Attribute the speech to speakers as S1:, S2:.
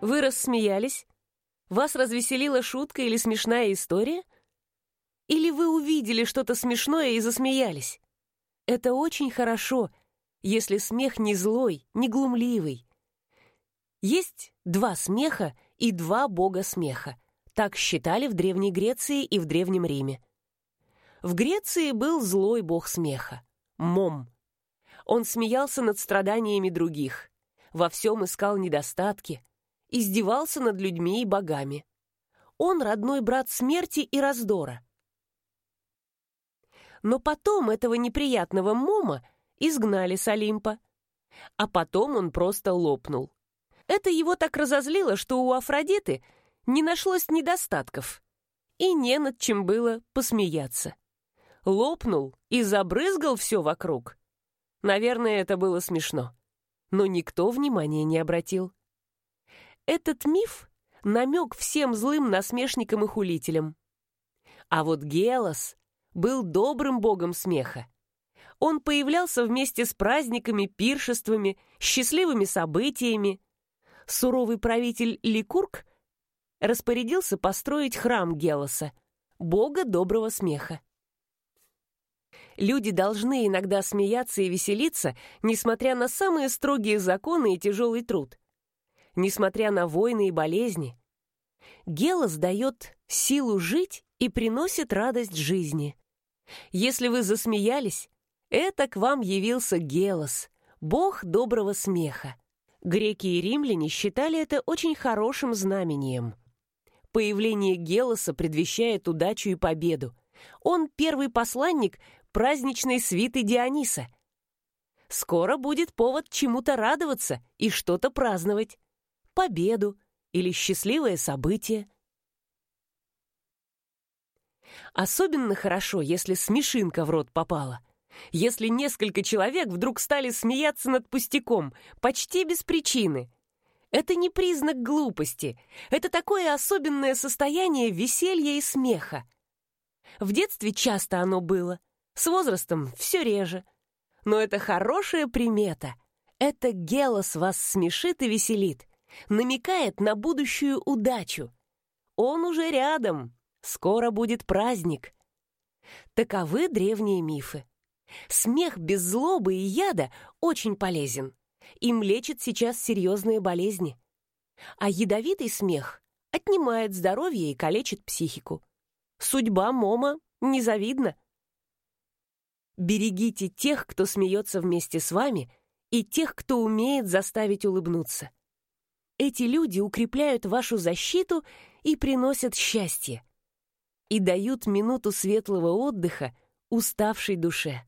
S1: Вы рассмеялись? Вас развеселила шутка или смешная история? Или вы увидели что-то смешное и засмеялись? Это очень хорошо, если смех не злой, не глумливый. Есть два смеха и два бога смеха. Так считали в Древней Греции и в Древнем Риме. В Греции был злой бог смеха — Мом. Он смеялся над страданиями других, во всем искал недостатки, издевался над людьми и богами. Он родной брат смерти и раздора. Но потом этого неприятного Мома изгнали с Олимпа. А потом он просто лопнул. Это его так разозлило, что у Афродиты не нашлось недостатков. И не над чем было посмеяться. Лопнул и забрызгал все вокруг. Наверное, это было смешно. Но никто внимания не обратил. Этот миф — намек всем злым насмешникам и хулителям. А вот Гелос был добрым богом смеха. Он появлялся вместе с праздниками, пиршествами, счастливыми событиями, суровый правитель Ликург распорядился построить храм Гелоса, бога доброго смеха. Люди должны иногда смеяться и веселиться, несмотря на самые строгие законы и тяжелый труд. Несмотря на войны и болезни. Гелос дает силу жить и приносит радость жизни. Если вы засмеялись, это к вам явился Гелос, бог доброго смеха. Греки и римляне считали это очень хорошим знамением. Появление Гелоса предвещает удачу и победу. Он первый посланник праздничной свиты Диониса. Скоро будет повод чему-то радоваться и что-то праздновать. Победу или счастливое событие. Особенно хорошо, если смешинка в рот попала – если несколько человек вдруг стали смеяться над пустяком, почти без причины. Это не признак глупости, это такое особенное состояние веселья и смеха. В детстве часто оно было, с возрастом все реже. Но это хорошая примета. Это Гелос вас смешит и веселит, намекает на будущую удачу. Он уже рядом, скоро будет праздник. Таковы древние мифы. Смех без злобы и яда очень полезен. Им лечит сейчас серьезные болезни. А ядовитый смех отнимает здоровье и калечит психику. Судьба Мома незавидна. Берегите тех, кто смеется вместе с вами, и тех, кто умеет заставить улыбнуться. Эти люди укрепляют вашу защиту и приносят счастье. И дают минуту светлого отдыха уставшей душе.